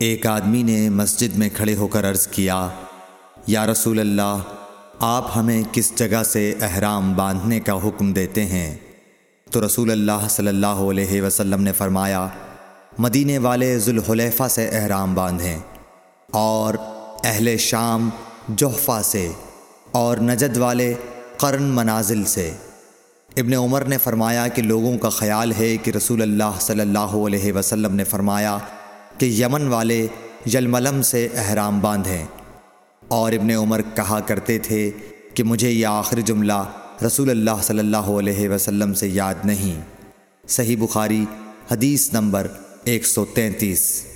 ایک آدمی نے مسجد میں کھڑے ہو کر عرض کیا، یا رسول اللہ، آپ ہمیں کس جگہ سے احرام باندھنے کا حکم دیتے ہیں؟ تو رسول اللہ صلی اللہ علیہ وسلم نے فرمایا، مدینے والے ذوالحلیفہ سے احرام باندھیں اور اہل شام جوحفہ سے اور نجد والے قرن منازل سے۔ ابن عمر نے فرمایا کہ لوگوں کا خیال ہے کہ رسول اللہ صلی اللہ علیہ وسلم نے فرمایا کہ یمن والے یلملم سے احرام باندھیں۔ اور ابن عمر کہا کرتے تھے کہ مجھے یہ آخری جملہ رسول اللہ صلی اللہ علیہ وسلم سے یاد نہیں۔ صحیح بخاری حدیث نمبر ایک سو تینتیس۔